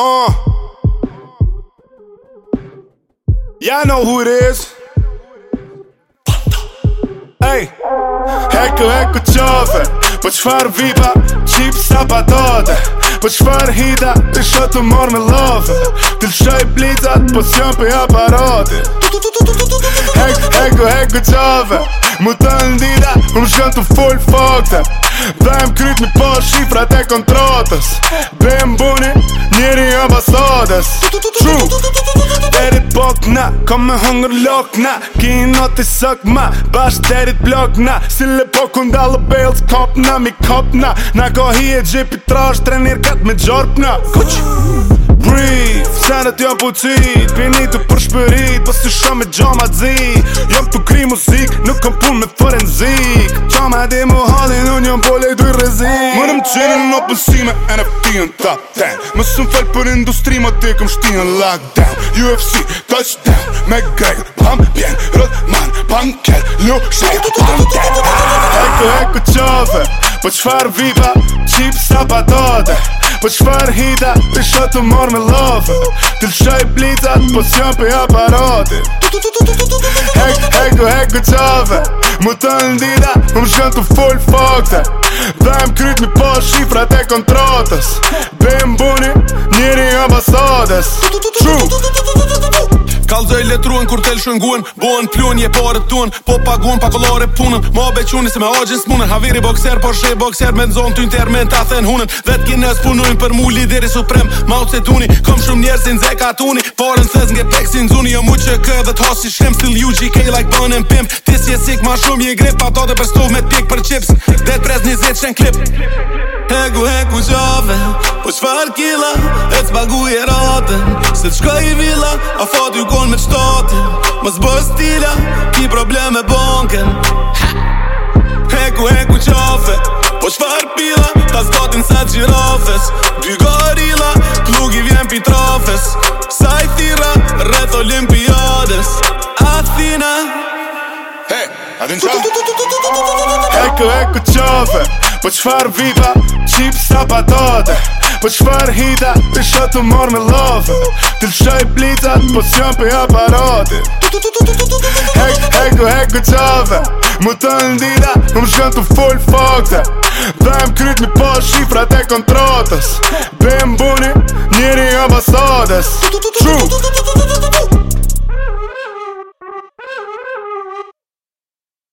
Uh. Y'all know who it is. Hey. Hekko, hekko, chove. Počvar viba, čipsa pa dode. Počvar hida, ty što tu morme love. Te što je blizat, posjom pa a parode. ku e ku qave të ndida, më më shkën të full fakte Dajmë kryt në për shifrat e kontratës Bëjmë buni, njëri e basades Qru Derit bok na, ka me hëngër lok na Ki i noti sëk ma, Bash derit blok na Si le po ku bejlës bëllës kop na, mi kop na Na ko hi e gjipi trash, trenir gët me gjorp na Kuchu Breathe sene t'jam po pinit të përshpërit, pas po t'y shumë me gjama t'zi Jam t'u kri muzik, nuk kam pun me fërën zik Gjama di mu halin, unë jam po lejdu i rezik Më nëm qirin në pësime, NFT në top 10 Më sëm fel për industri, më t'i kom shti në lockdown UFC, touchdown, me grejnë, pam, bjen, rët, panker, pam, kjell, pam, kjell Eko, eko qove, po qfar viva, qip sa patote Po qëfar hita, të shotë të morë me lofe Të lëshoj blitat, po s'jon për aparatit Hek, hek, hek, hek, hek, qave Më të në më më shkën të full fakte Dhe më krytë mi po shifrat e kontratës Bëjmë buni, njëri ambasades kalzoj letruen kur tel shënguen buan plun je pare tun Po paguen pa kolore punën Ma bequni se me agjen s'munen Haviri bokser por she bokser Me nëzon t'yn t'ermen t'a thën hunen Vet kines punuin për mu lideri suprem Maut se tuni Kom shumë njerë si zeka tuni Pare në thez nge pek si nëzuni Jo mu kë dhe t'has si shrem Still UGK like bun and pimp Tis je sik ma shumë je grip Ato të përstov me pik për chips Dead prez një zetë shen Po qfar kila, e të i ratën Se të i vila, a fat ju kon me qëtatën Më zbër stila, ki probleme bonken Heku, heku qafe Po qfar pila, ta zgatin sa gjirafes Dy gorila, plug i vjen pi trafes Sa i thira, rreth olimpiades Athena He, adin qafe Heku, heku qafe Po qëfar viva, qip sa patate Po qëfar hita, të shëtë të morë me lofë Të lëshoj blitat, po së jam për aparatit Hek, heku, heku qave Më të ndida, më më të full fakte Dhe më kryt mi po shifrat e kontratës Bim buni, njëri ambasadës Qu,